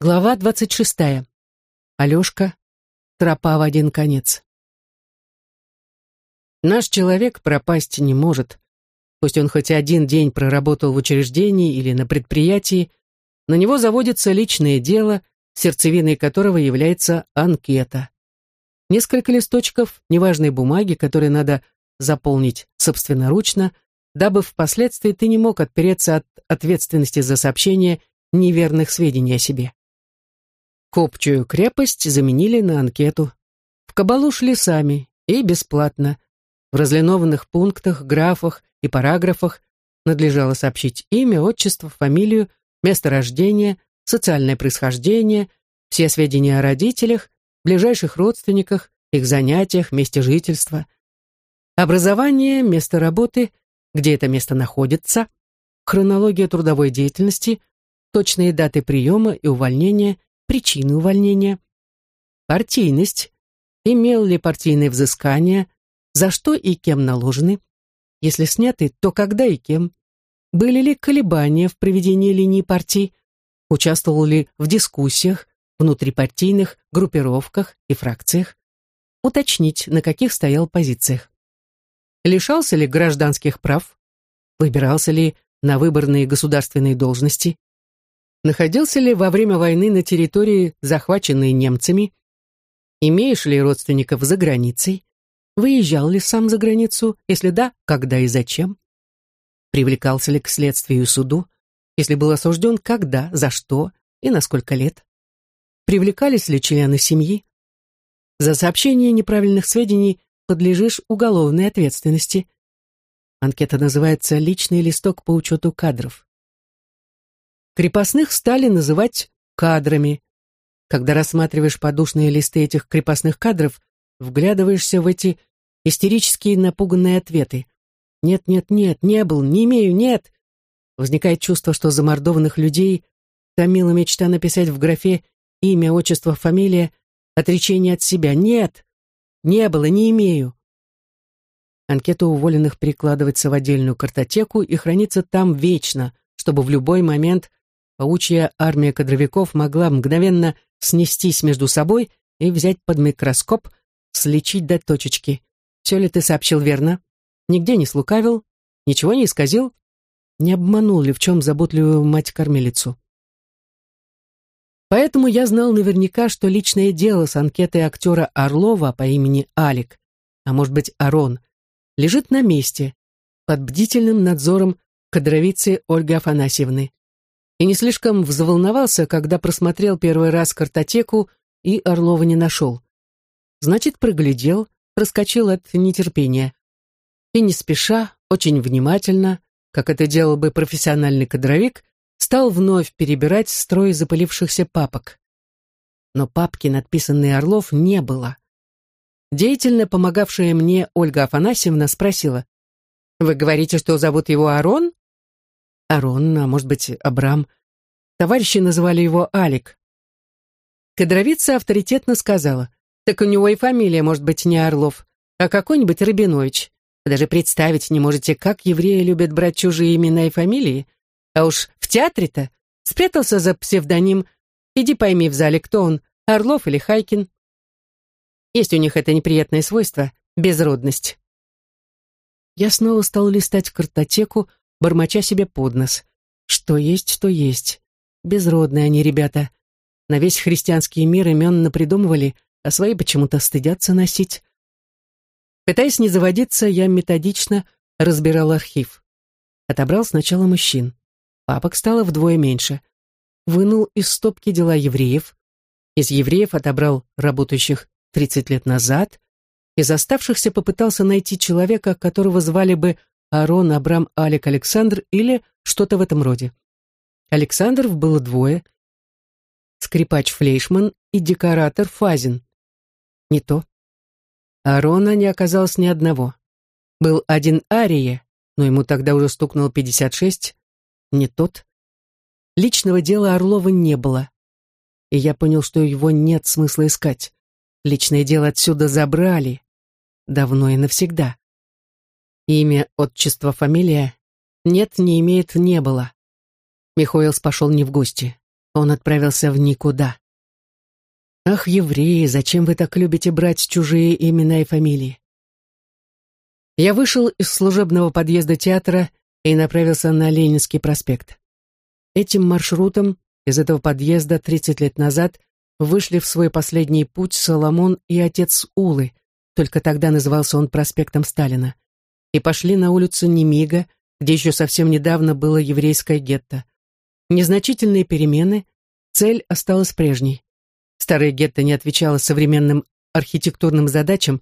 Глава двадцать шестая. Алешка. Тропа в один конец. Наш человек пропасть не может. Пусть он хоть один день проработал в учреждении или на предприятии, на него заводится личное дело, сердцевиной которого является анкета. Несколько листочков неважной бумаги, которые надо заполнить собственноручно, дабы впоследствии ты не мог отпереться от ответственности за сообщение неверных сведений о себе. Копчую крепость заменили на анкету. В кабалу шли сами и бесплатно. В разлинованных пунктах, графах и параграфах надлежало сообщить имя, отчество, фамилию, место рождения, социальное происхождение, все сведения о родителях, ближайших родственниках, их занятиях, месте жительства. Образование, место работы, где это место находится, хронология трудовой деятельности, точные даты приема и увольнения, причины увольнения, партийность, имел ли партийные взыскания, за что и кем наложены, если сняты, то когда и кем, были ли колебания в проведении линии партий, участвовал ли в дискуссиях, внутрипартийных группировках и фракциях, уточнить, на каких стоял позициях. Лишался ли гражданских прав, выбирался ли на выборные государственные должности, находился ли во время войны на территории, захваченной немцами, имеешь ли родственников за границей, выезжал ли сам за границу, если да, когда и зачем, привлекался ли к следствию и суду, если был осужден, когда, за что и на сколько лет, привлекались ли члены семьи, за сообщение неправильных сведений подлежишь уголовной ответственности. Анкета называется «Личный листок по учету кадров». Крепостных стали называть кадрами. Когда рассматриваешь подушные листы этих крепостных кадров, вглядываешься в эти истерические напуганные ответы. «Нет, нет, нет, не был, не имею, нет!» Возникает чувство, что замордованных людей томила мечта написать в графе имя, отчество, фамилия, отречение от себя. «Нет! Не было, не имею!» Анкета уволенных перекладывается в отдельную картотеку и хранится там вечно, чтобы в любой момент паучья армия кадровиков могла мгновенно снестись между собой и взять под микроскоп, слечить до точечки. Все ли ты сообщил верно? Нигде не слукавил? Ничего не исказил? Не обманул ли в чем заботливую мать-кормилицу? Поэтому я знал наверняка, что личное дело с анкетой актера Орлова по имени Алик, а может быть Арон, лежит на месте, под бдительным надзором кадровицы Ольги Афанасьевны и не слишком взволновался, когда просмотрел первый раз картотеку и Орлова не нашел. Значит, проглядел, проскочил от нетерпения. И не спеша, очень внимательно, как это делал бы профессиональный кадровик, стал вновь перебирать строй запылившихся папок. Но папки, надписанные Орлов, не было. Деятельно помогавшая мне Ольга Афанасьевна спросила, «Вы говорите, что зовут его Арон?» Арон, а может быть, Абрам. Товарищи называли его Алик. Кадровица авторитетно сказала, так у него и фамилия может быть не Орлов, а какой-нибудь Рабинович. Вы даже представить не можете, как евреи любят брать чужие имена и фамилии. А уж в театре-то спрятался за псевдоним. Иди пойми в зале, кто он, Орлов или Хайкин. Есть у них это неприятное свойство — безродность. Я снова стал листать картотеку, бормоча себе под нос. Что есть, то есть. Безродные они, ребята. На весь христианский мир имен напридумывали, а свои почему-то стыдятся носить. Пытаясь не заводиться, я методично разбирал архив. Отобрал сначала мужчин. Папок стало вдвое меньше. Вынул из стопки дела евреев. Из евреев отобрал работающих 30 лет назад. Из оставшихся попытался найти человека, которого звали бы Арон, Абрам, Алик, Александр или что-то в этом роде. Александров было двое. Скрипач Флейшман и декоратор Фазин. Не то. Арона не оказалось ни одного. Был один Ария, но ему тогда уже стукнуло 56. Не тот. Личного дела Орлова не было. И я понял, что его нет смысла искать. Личное дело отсюда забрали. Давно и навсегда. Имя, отчество, фамилия? Нет, не имеет, не было. Михоэлс пошел не в гости. он отправился в никуда. Ах, евреи, зачем вы так любите брать чужие имена и фамилии? Я вышел из служебного подъезда театра и направился на Ленинский проспект. Этим маршрутом из этого подъезда 30 лет назад вышли в свой последний путь Соломон и отец Улы, только тогда назывался он проспектом Сталина, и пошли на улицу Немига, где еще совсем недавно было еврейское гетто. Незначительные перемены, цель осталась прежней. Старое гетто не отвечало современным архитектурным задачам,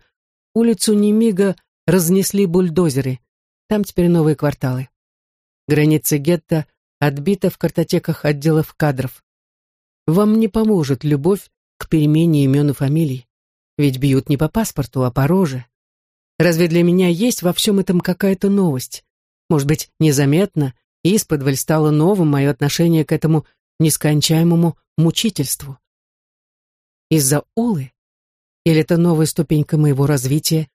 улицу Немига разнесли бульдозеры, там теперь новые кварталы. Граница гетто отбита в картотеках отделов кадров. Вам не поможет любовь к перемене имен и фамилий, ведь бьют не по паспорту, а по роже. Разве для меня есть во всем этом какая-то новость? Может быть, незаметно, исподволь стало новым мое отношение к этому нескончаемому мучительству. Из-за Улы? Или это новая ступенька моего развития?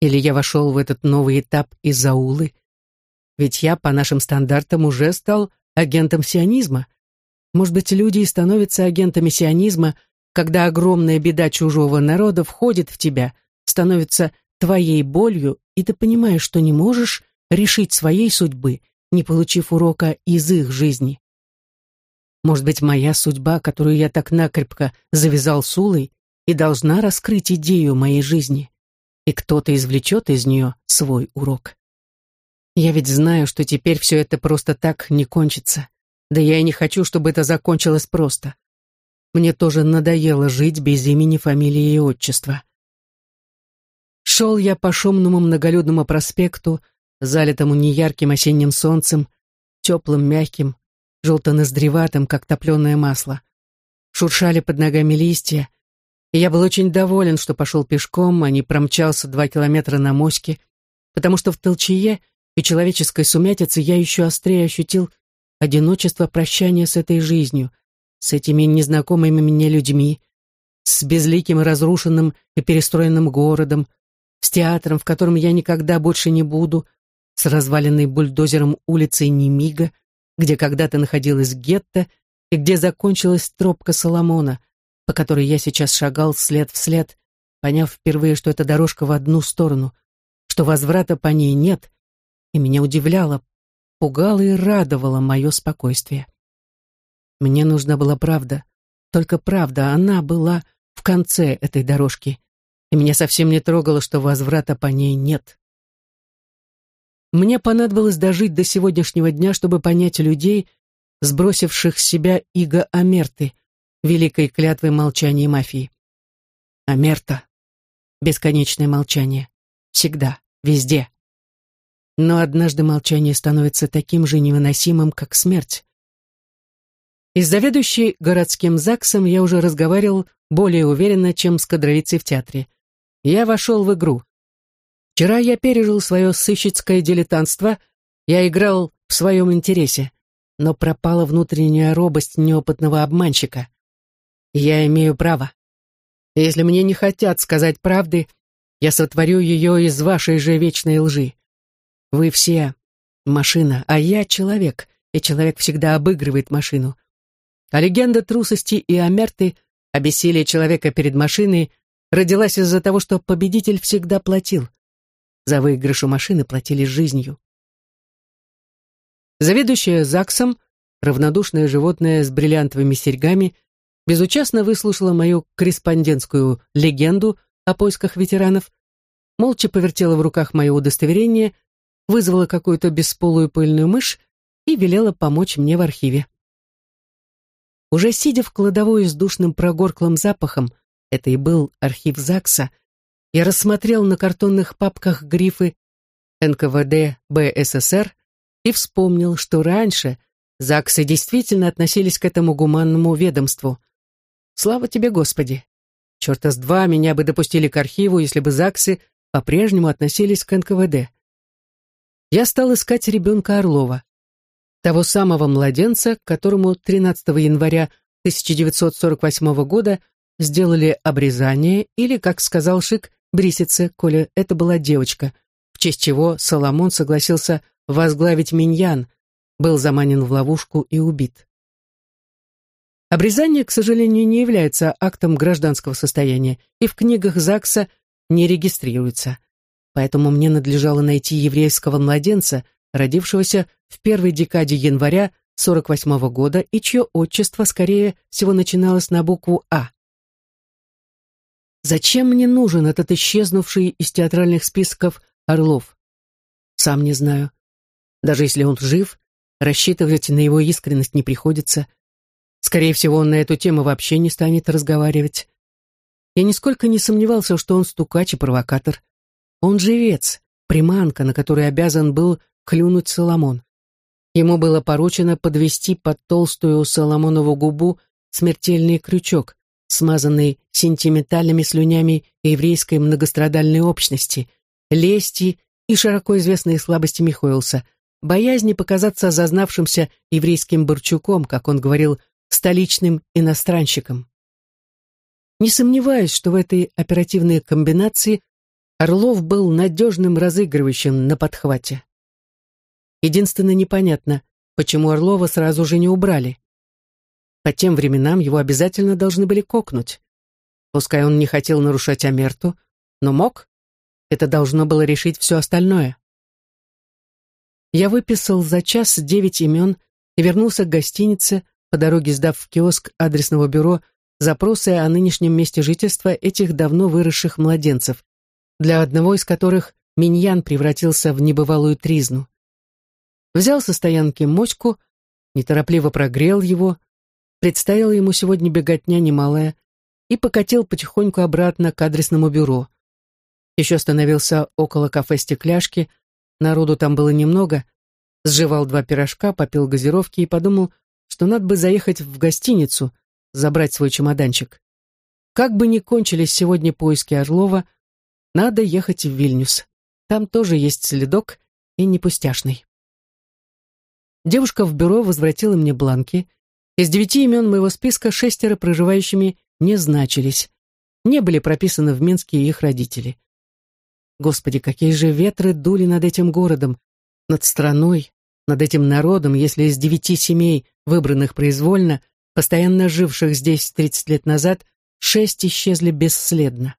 Или я вошел в этот новый этап из-за Улы? Ведь я, по нашим стандартам, уже стал агентом сионизма. Может быть, люди и становятся агентами сионизма, когда огромная беда чужого народа входит в тебя, становится твоей болью, и ты понимаешь, что не можешь решить своей судьбы, не получив урока из их жизни. Может быть, моя судьба, которую я так накрепко завязал с Улой, и должна раскрыть идею моей жизни, и кто-то извлечет из нее свой урок. Я ведь знаю, что теперь все это просто так не кончится. Да я и не хочу, чтобы это закончилось просто. Мне тоже надоело жить без имени, фамилии и отчества. Шел я по шумному многолюдному проспекту, залитому неярким осенним солнцем, теплым, мягким, желто-ноздреватым, как топленое масло. Шуршали под ногами листья, и я был очень доволен, что пошел пешком, а не промчался два километра на моське, потому что в толчее и человеческой сумятице я еще острее ощутил одиночество прощания с этой жизнью, с этими незнакомыми мне людьми, с безликим разрушенным и перестроенным городом, с театром, в котором я никогда больше не буду, с разваленной бульдозером улицей Немига, где когда-то находилась гетто и где закончилась тропка Соломона, по которой я сейчас шагал след в след, поняв впервые, что эта дорожка в одну сторону, что возврата по ней нет, и меня удивляло, пугало и радовало мое спокойствие. Мне нужна была правда, только правда, она была в конце этой дорожки, и меня совсем не трогало, что возврата по ней нет. Мне понадобилось дожить до сегодняшнего дня, чтобы понять людей, сбросивших с себя иго Амерты, великой клятвой молчания мафии. Амерта. Бесконечное молчание. Всегда, везде. Но однажды молчание становится таким же невыносимым, как смерть. Из заведующей городским ЗАГСом я уже разговаривал более уверенно, чем с кадровицей в театре. Я вошел в игру. Вчера я пережил свое сыщицкое дилетантство, я играл в своем интересе, но пропала внутренняя робость неопытного обманщика. Я имею право. Если мне не хотят сказать правды, я сотворю ее из вашей же вечной лжи. Вы все машина, а я человек, и человек всегда обыгрывает машину. А легенда трусости и омерты, обессилие человека перед машиной, родилась из-за того, что победитель всегда платил. За выигрыш у машины платили жизнью. Заведующая ЗАГСом, равнодушное животное с бриллиантовыми серьгами, безучастно выслушала мою корреспондентскую легенду о поисках ветеранов, молча повертела в руках мое удостоверение — вызвала какую-то бесполую пыльную мышь и велела помочь мне в архиве. Уже сидя в кладовой с душным прогорклым запахом, это и был архив ЗАГСа, я рассмотрел на картонных папках грифы НКВД БССР и вспомнил, что раньше ЗАГСы действительно относились к этому гуманному ведомству. Слава тебе, Господи! Черта с два меня бы допустили к архиву, если бы ЗАГСы по-прежнему относились к НКВД я стал искать ребенка Орлова, того самого младенца, которому 13 января 1948 года сделали обрезание или, как сказал Шик, брисице, коли это была девочка, в честь чего Соломон согласился возглавить Миньян, был заманен в ловушку и убит. Обрезание, к сожалению, не является актом гражданского состояния и в книгах ЗАГСа не регистрируется. Поэтому мне надлежало найти еврейского младенца, родившегося в первой декаде января 48 -го года и чье отчество, скорее всего, начиналось на букву «А». Зачем мне нужен этот исчезнувший из театральных списков Орлов? Сам не знаю. Даже если он жив, рассчитывать на его искренность не приходится. Скорее всего, он на эту тему вообще не станет разговаривать. Я нисколько не сомневался, что он стукач и провокатор. Он живец, приманка, на которой обязан был клюнуть Соломон. Ему было поручено подвести под толстую Соломонову губу смертельный крючок, смазанный сентиментальными слюнями еврейской многострадальной общности, лести и широко известные слабости Михоэлса, боязни показаться зазнавшимся еврейским Борчуком, как он говорил столичным иностранщиком. Не сомневаюсь, что в этой оперативной комбинации Орлов был надежным разыгрывающим на подхвате. Единственно непонятно, почему Орлова сразу же не убрали. По тем временам его обязательно должны были кокнуть. Пускай он не хотел нарушать Амерту, но мог. Это должно было решить все остальное. Я выписал за час девять имен и вернулся к гостинице, по дороге сдав в киоск адресного бюро запросы о нынешнем месте жительства этих давно выросших младенцев, для одного из которых Миньян превратился в небывалую тризну. Взял со стоянки моську, неторопливо прогрел его, представила ему сегодня беготня немалая, и покатил потихоньку обратно к адресному бюро. Еще остановился около кафе «Стекляшки», народу там было немного, сживал два пирожка, попил газировки и подумал, что надо бы заехать в гостиницу, забрать свой чемоданчик. Как бы ни кончились сегодня поиски Орлова, надо ехать в Вильнюс. Там тоже есть следок и не пустяшный. Девушка в бюро возвратила мне бланки. Из девяти имен моего списка шестеро проживающими не значились. Не были прописаны в Минске их родители. Господи, какие же ветры дули над этим городом, над страной, над этим народом, если из девяти семей, выбранных произвольно, постоянно живших здесь 30 лет назад, шесть исчезли бесследно.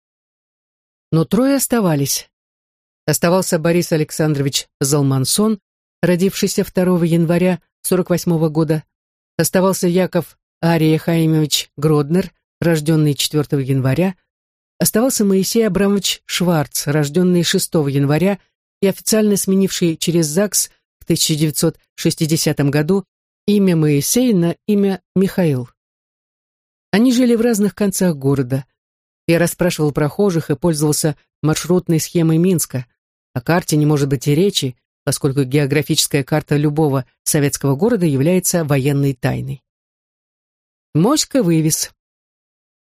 Но трое оставались. Оставался Борис Александрович Залмансон, родившийся 2 января 48 -го года. Оставался Яков Ария Хаимович Гроднер, рожденный 4 января. Оставался Моисей Абрамович Шварц, рожденный 6 января и официально сменивший через ЗАГС 1960 году имя Моисей на имя Михаил. Они жили в разных концах города. Я расспрашивал прохожих и пользовался маршрутной схемой Минска. О карте не может быть и речи, поскольку географическая карта любого советского города является военной тайной. Моська вывез.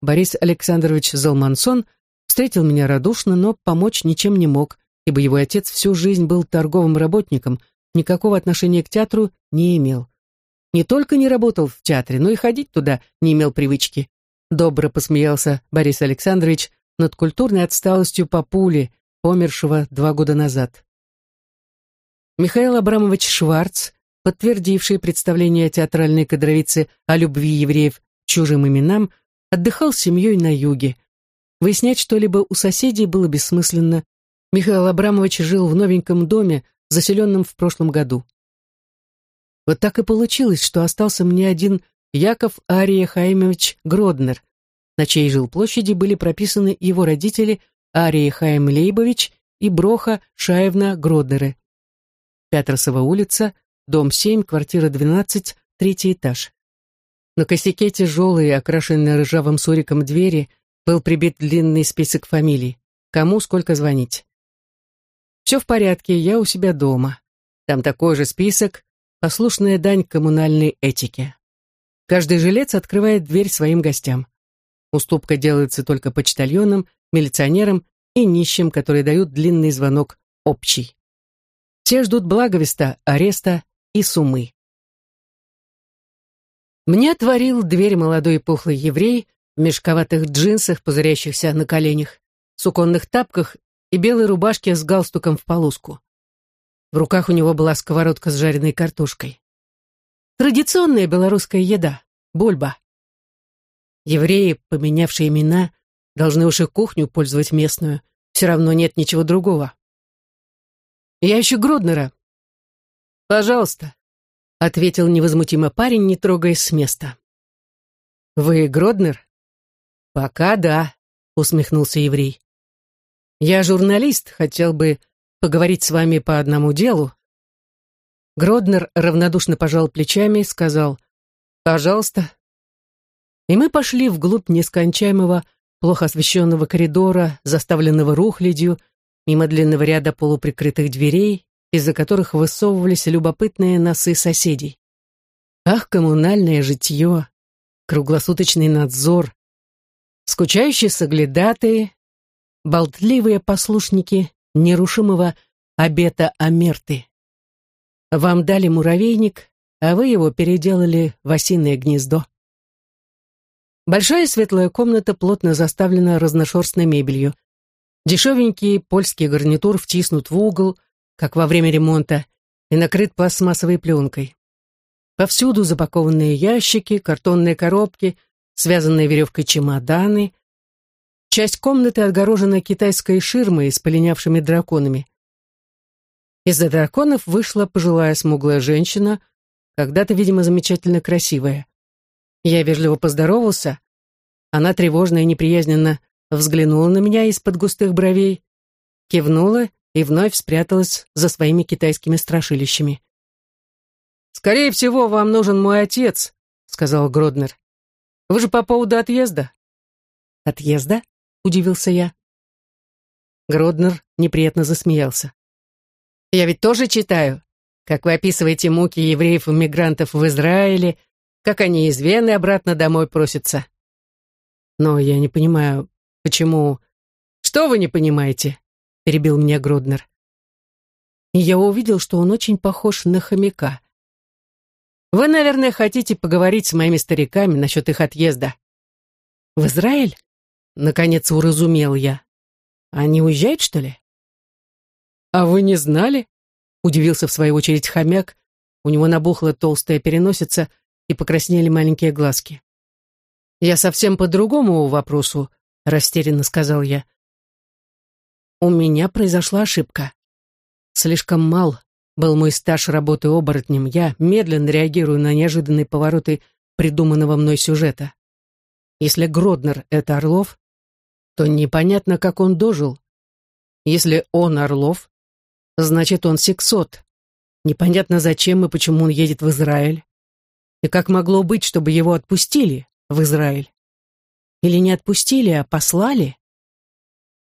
Борис Александрович Залмансон встретил меня радушно, но помочь ничем не мог, ибо его отец всю жизнь был торговым работником – никакого отношения к театру не имел. Не только не работал в театре, но и ходить туда не имел привычки. Добро посмеялся Борис Александрович над культурной отсталостью папули, помершего два года назад. Михаил Абрамович Шварц, подтвердивший представление театральной кадровицы о любви евреев чужим именам, отдыхал с семьей на юге. Выяснять что-либо у соседей было бессмысленно. Михаил Абрамович жил в новеньком доме, заселенном в прошлом году. Вот так и получилось, что остался мне один Яков Ария Хаймович Гроднер, на чьей жилплощади были прописаны его родители Ария Хайм Лейбович и Броха Шаевна Гроднеры. Пятросова улица, дом 7, квартира 12, третий этаж. На косяке тяжелой, окрашенной ржавым суриком двери, был прибит длинный список фамилий. Кому сколько звонить. Все в порядке, я у себя дома. Там такой же список, послушная дань коммунальной этике. Каждый жилец открывает дверь своим гостям. Уступка делается только почтальонам, милиционерам и нищим, которые дают длинный звонок общий. Все ждут благовеста, ареста и суммы. Мне отворил дверь молодой пухлый еврей в мешковатых джинсах, пузырящихся на коленях, суконных тапках и белой рубашке с галстуком в полоску. В руках у него была сковородка с жареной картошкой. Традиционная белорусская еда — бульба. Евреи, поменявшие имена, должны уж и кухню пользовать местную. Все равно нет ничего другого. Я ищу Гроднера. Пожалуйста, ответил невозмутимо парень, не трогаясь с места. Вы Гроднер? Пока да, усмехнулся еврей. Я журналист, хотел бы поговорить с вами по одному делу. Гроднер равнодушно пожал плечами и сказал «Пожалуйста». И мы пошли вглубь нескончаемого, плохо освещенного коридора, заставленного рухлядью, мимо длинного ряда полуприкрытых дверей, из-за которых высовывались любопытные носы соседей. Ах, коммунальное житье, круглосуточный надзор, скучающие соглядатые, болтливые послушники нерушимого обета Амерты. Вам дали муравейник, а вы его переделали в осиное гнездо. Большая светлая комната плотно заставлена разношерстной мебелью. Дешевенький польский гарнитур втиснут в угол, как во время ремонта, и накрыт пластмассовой пленкой. Повсюду запакованные ящики, картонные коробки, связанные веревкой чемоданы. Часть комнаты отгорожена китайской ширмой с полинявшими драконами. Из-за драконов вышла пожилая смуглая женщина, когда-то, видимо, замечательно красивая. Я вежливо поздоровался. Она тревожно и неприязненно взглянула на меня из-под густых бровей, кивнула и вновь спряталась за своими китайскими страшилищами. «Скорее всего, вам нужен мой отец», — сказал Гроднер. «Вы же по поводу отъезда?» «Отъезда?» — удивился я. Гроднер неприятно засмеялся. «Я ведь тоже читаю, как вы описываете муки евреев-иммигрантов в Израиле как они из Вены обратно домой просятся. Но я не понимаю, почему... Что вы не понимаете? Перебил меня Гроднер. И я увидел, что он очень похож на хомяка. Вы, наверное, хотите поговорить с моими стариками насчет их отъезда. В Израиль? Наконец уразумел я. Они уезжают, что ли? А вы не знали? Удивился в свою очередь хомяк. У него набухла толстая переносица, и покраснели маленькие глазки. «Я совсем по другому вопросу», — растерянно сказал я. «У меня произошла ошибка. Слишком мал был мой стаж работы оборотнем. Я медленно реагирую на неожиданные повороты придуманного мной сюжета. Если Гроднер — это Орлов, то непонятно, как он дожил. Если он Орлов, значит, он сексот. Непонятно, зачем и почему он едет в Израиль. И как могло быть, чтобы его отпустили в Израиль? Или не отпустили, а послали?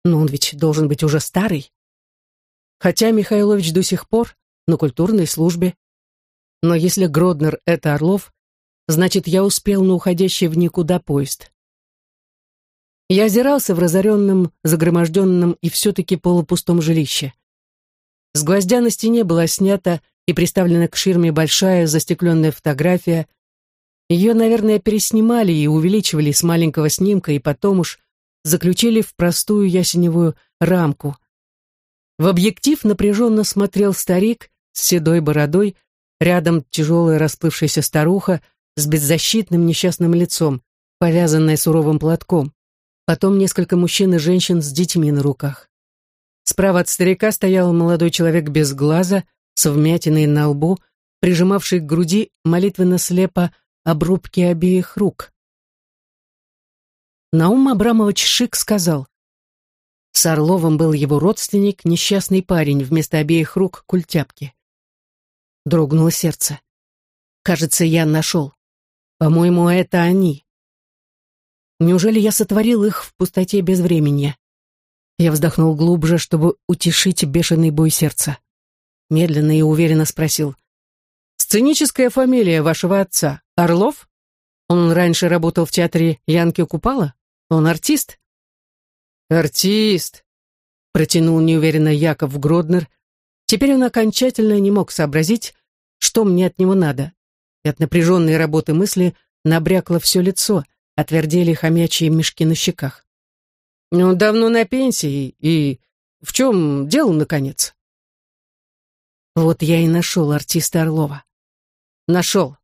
Но он ведь должен быть уже старый. Хотя Михайлович до сих пор на культурной службе. Но если Гроднер — это Орлов, значит, я успел на уходящий в никуда поезд. Я озирался в разоренном, загроможденном и все-таки полупустом жилище. С гвоздя на стене была снята и приставлена к ширме большая застекленная фотография. Ее, наверное, переснимали и увеличивали с маленького снимка, и потом уж заключили в простую ясеневую рамку. В объектив напряженно смотрел старик с седой бородой, рядом тяжелая расплывшаяся старуха с беззащитным несчастным лицом, повязанная суровым платком. Потом несколько мужчин и женщин с детьми на руках. Справа от старика стоял молодой человек без глаза, с вмятиной на лбу, прижимавший к груди молитвенно-слепо обрубки обеих рук. Наум Абрамович Шик сказал, с Орловым был его родственник, несчастный парень, вместо обеих рук культяпки. Дрогнуло сердце. Кажется, я нашел. По-моему, это они. Неужели я сотворил их в пустоте без времени? Я вздохнул глубже, чтобы утешить бешеный бой сердца медленно и уверенно спросил. «Сценическая фамилия вашего отца Орлов? Он раньше работал в театре Янки Купала? Он артист?» «Артист», — протянул неуверенно Яков Гроднер. Теперь он окончательно не мог сообразить, что мне от него надо. И от напряженной работы мысли набрякло все лицо, отвердели хомячьи мешки на щеках. «Он давно на пенсии, и в чем дело, наконец?» Вот я и нашел артиста Орлова. Нашел.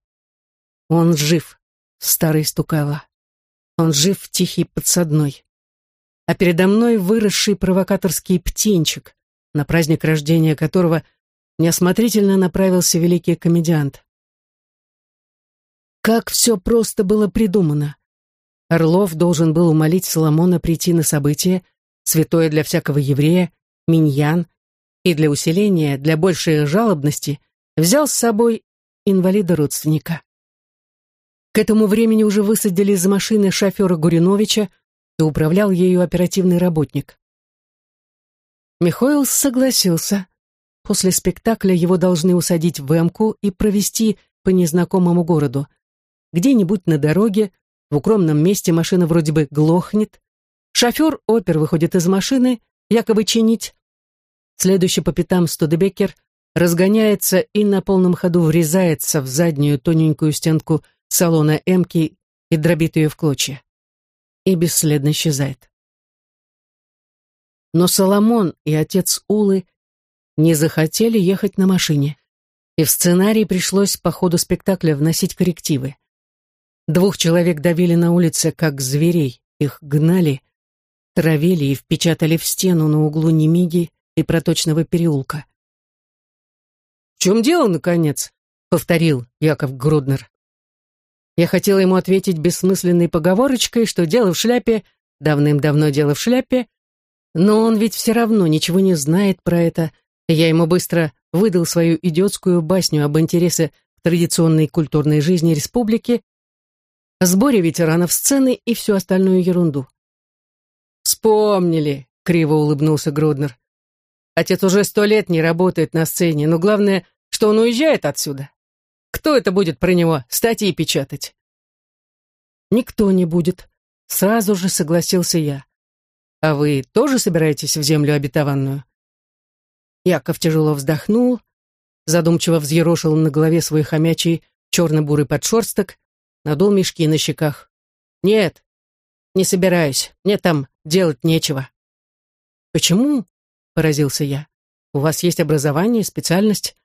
Он жив, старый стукава. Он жив тихий подсадной. А передо мной выросший провокаторский птенчик, на праздник рождения которого неосмотрительно направился великий комедиант. Как все просто было придумано. Орлов должен был умолить Соломона прийти на событие, святое для всякого еврея, миньян, и для усиления, для большей жалобности, взял с собой инвалида-родственника. К этому времени уже высадили из машины шофера Гуриновича и управлял ею оперативный работник. Михоил согласился. После спектакля его должны усадить в эмку и провести по незнакомому городу. Где-нибудь на дороге, в укромном месте машина вроде бы глохнет. Шофер опер выходит из машины, якобы чинить. Следующий по пятам Студебекер разгоняется и на полном ходу врезается в заднюю тоненькую стенку салона Эмки и дробит ее в клочья. И бесследно исчезает. Но Соломон и отец Улы не захотели ехать на машине, и в сценарий пришлось по ходу спектакля вносить коррективы. Двух человек давили на улице, как зверей, их гнали, травили и впечатали в стену на углу Немиги и Проточного переулка. «В чем дело, наконец?» — повторил Яков Груднер. Я хотела ему ответить бессмысленной поговорочкой, что дело в шляпе, давным-давно дело в шляпе, но он ведь все равно ничего не знает про это. Я ему быстро выдал свою идиотскую басню об интересе к традиционной культурной жизни республики, сборе ветеранов сцены и всю остальную ерунду. «Вспомнили», — криво улыбнулся Гроднер. «Отец уже сто лет не работает на сцене, но главное, что он уезжает отсюда. Кто это будет про него статьи печатать? Никто не будет. Сразу же согласился я. А вы тоже собираетесь в землю обетованную? Яков тяжело вздохнул, задумчиво взъерошил на голове свой хомячий черно-бурый подшерсток, надул мешки на щеках. Нет, не собираюсь, мне там делать нечего. Почему? Поразился я. У вас есть образование, специальность?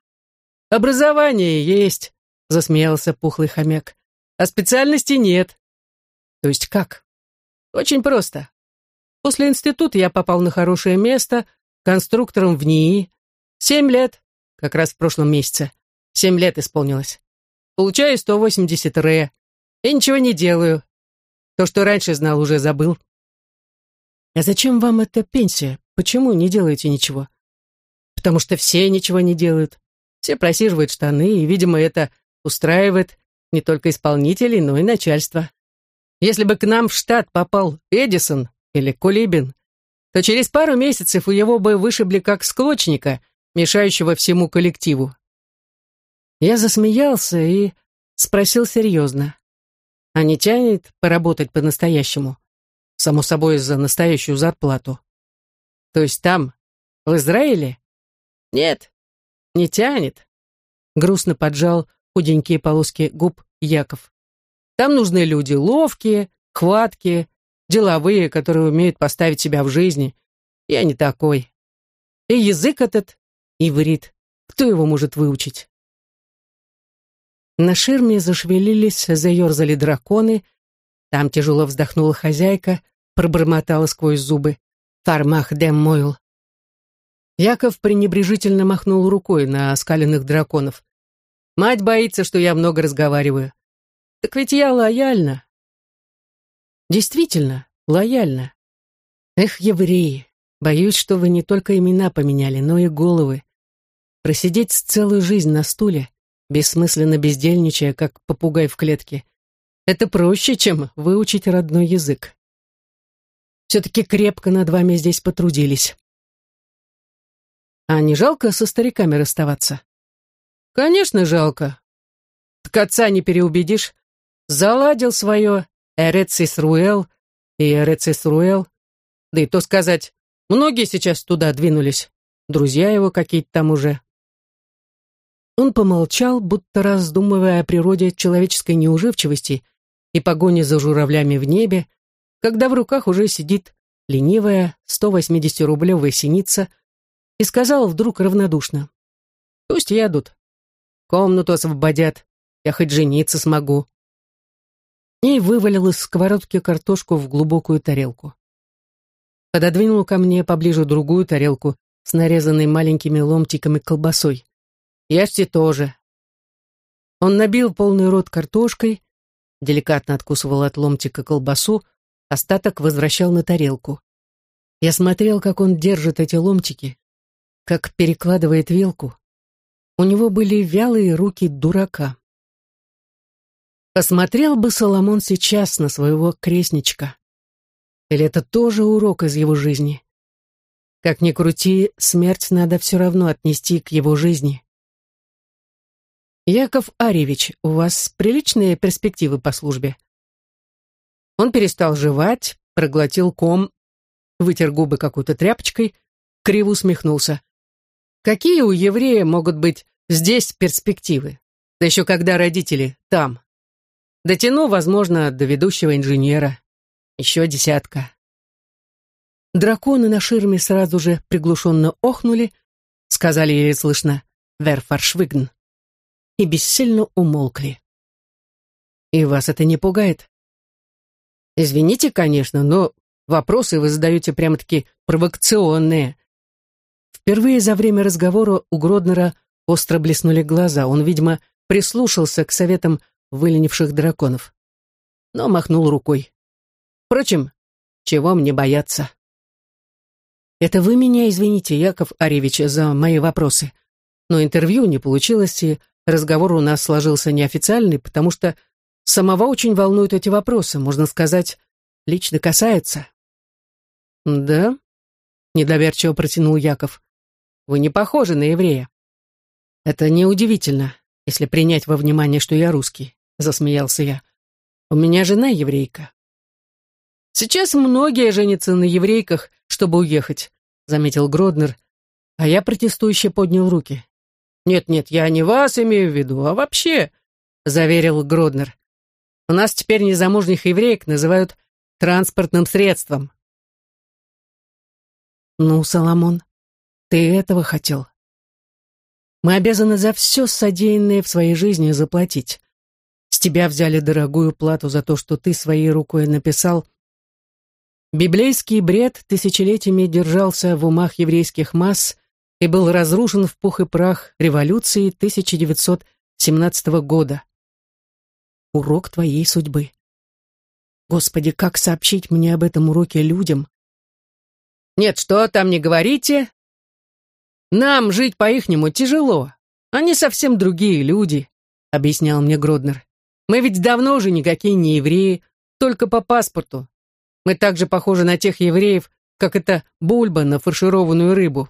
Образование есть, засмеялся пухлый хомяк. А специальности нет. То есть как? Очень просто. После института я попал на хорошее место, конструктором в НИИ. Семь лет, как раз в прошлом месяце. Семь лет исполнилось. Получаю 180 ре. И ничего не делаю. То, что раньше знал, уже забыл. А зачем вам эта пенсия? Почему не делаете ничего? Потому что все ничего не делают. Все просиживают штаны, и, видимо, это устраивает не только исполнителей, но и начальство. Если бы к нам в штат попал Эдисон или Кулибин, то через пару месяцев у его бы вышибли как склочника, мешающего всему коллективу. Я засмеялся и спросил серьезно. А не тянет поработать по-настоящему? Само собой, за настоящую зарплату. То есть там, в Израиле? Нет, не тянет. Грустно поджал худенькие полоски губ Яков. Там нужны люди ловкие, хваткие, деловые, которые умеют поставить себя в жизни. Я не такой. И язык этот, иврит, кто его может выучить? На ширме зашевелились, заерзали драконы. Там тяжело вздохнула хозяйка, пробормотала сквозь зубы. «Фармах дем мойл». Яков пренебрежительно махнул рукой на оскаленных драконов. Мать боится, что я много разговариваю. Так ведь я лояльна. Действительно, лояльна. Эх, евреи, боюсь, что вы не только имена поменяли, но и головы. Просидеть целую жизнь на стуле, бессмысленно бездельничая, как попугай в клетке, это проще, чем выучить родной язык. Все-таки крепко над вами здесь потрудились. А не жалко со стариками расставаться? Конечно, жалко. Так отца не переубедишь. Заладил свое Эрецис Руэл и Эрецис Руэл. Да и то сказать, многие сейчас туда двинулись. Друзья его какие-то там уже. Он помолчал, будто раздумывая о природе человеческой неуживчивости и погоне за журавлями в небе, когда в руках уже сидит ленивая 180-рублевая синица, и сказал вдруг равнодушно. «Пусть едут. Комнату освободят. Я хоть жениться смогу. и вывалил из сковородки картошку в глубокую тарелку. Пододвинул ко мне поближе другую тарелку с нарезанной маленькими ломтиками колбасой. «Ешьте тоже». Он набил полный рот картошкой, деликатно откусывал от ломтика колбасу, остаток возвращал на тарелку. Я смотрел, как он держит эти ломтики, как перекладывает вилку. У него были вялые руки дурака. Посмотрел бы Соломон сейчас на своего крестничка. Или это тоже урок из его жизни? Как ни крути, смерть надо все равно отнести к его жизни. Яков Аревич, у вас приличные перспективы по службе? Он перестал жевать, проглотил ком, вытер губы какой-то тряпочкой, криво усмехнулся. Какие у еврея могут быть здесь перспективы? Да еще когда родители там. Дотяну, возможно, до ведущего инженера. Еще десятка. Драконы на ширме сразу же приглушенно охнули, сказали еле слышно «Верфаршвигн» и бессильно умолкли. «И вас это не пугает?» «Извините, конечно, но вопросы вы задаете прямо-таки провокационные». Впервые за время разговора у Гроднера остро блеснули глаза. Он, видимо, прислушался к советам выленивших драконов. Но махнул рукой. Впрочем, чего мне бояться? Это вы меня извините, Яков Аревич, за мои вопросы. Но интервью не получилось, и разговор у нас сложился неофициальный, потому что самого очень волнуют эти вопросы, можно сказать, лично касается. Да? Недоверчиво протянул Яков. Вы не похожи на еврея. Это неудивительно, если принять во внимание, что я русский засмеялся я. У меня жена еврейка. Сейчас многие женятся на еврейках, чтобы уехать, заметил Гроднер, а я протестующе поднял руки. Нет-нет, я не вас имею в виду, а вообще, заверил Гроднер. У нас теперь незамужних евреек называют транспортным средством. Ну, Соломон, ты этого хотел. Мы обязаны за все содеянное в своей жизни заплатить. С тебя взяли дорогую плату за то, что ты своей рукой написал. Библейский бред тысячелетиями держался в умах еврейских масс и был разрушен в пух и прах революции 1917 года. Урок твоей судьбы. Господи, как сообщить мне об этом уроке людям? Нет, что там не говорите. Нам жить по-ихнему тяжело. Они совсем другие люди, объяснял мне Гроднер. Мы ведь давно уже никакие не евреи, только по паспорту. Мы так же похожи на тех евреев, как эта бульба на фаршированную рыбу.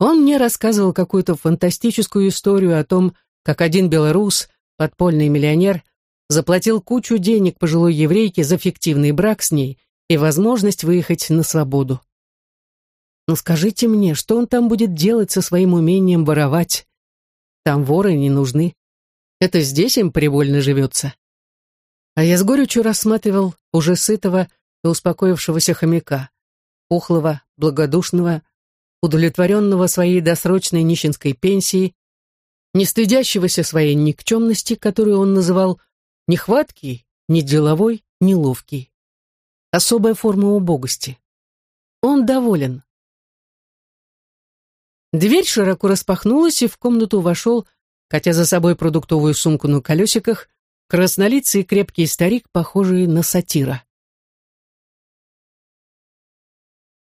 Он мне рассказывал какую-то фантастическую историю о том, как один белорус, подпольный миллионер, заплатил кучу денег пожилой еврейке за фиктивный брак с ней и возможность выехать на свободу. Ну скажите мне, что он там будет делать со своим умением воровать? Там воры не нужны. Это здесь им привольно живется. А я с горечью рассматривал уже сытого и успокоившегося хомяка, пухлого, благодушного, удовлетворенного своей досрочной нищенской пенсией, не стыдящегося своей никчемности, которую он называл нехваткий, ни деловой, ни ловкий. Особая форма убогости. Он доволен. Дверь широко распахнулась, и в комнату вошел хотя за собой продуктовую сумку на колесиках, краснолицый крепкий старик, похожий на сатира.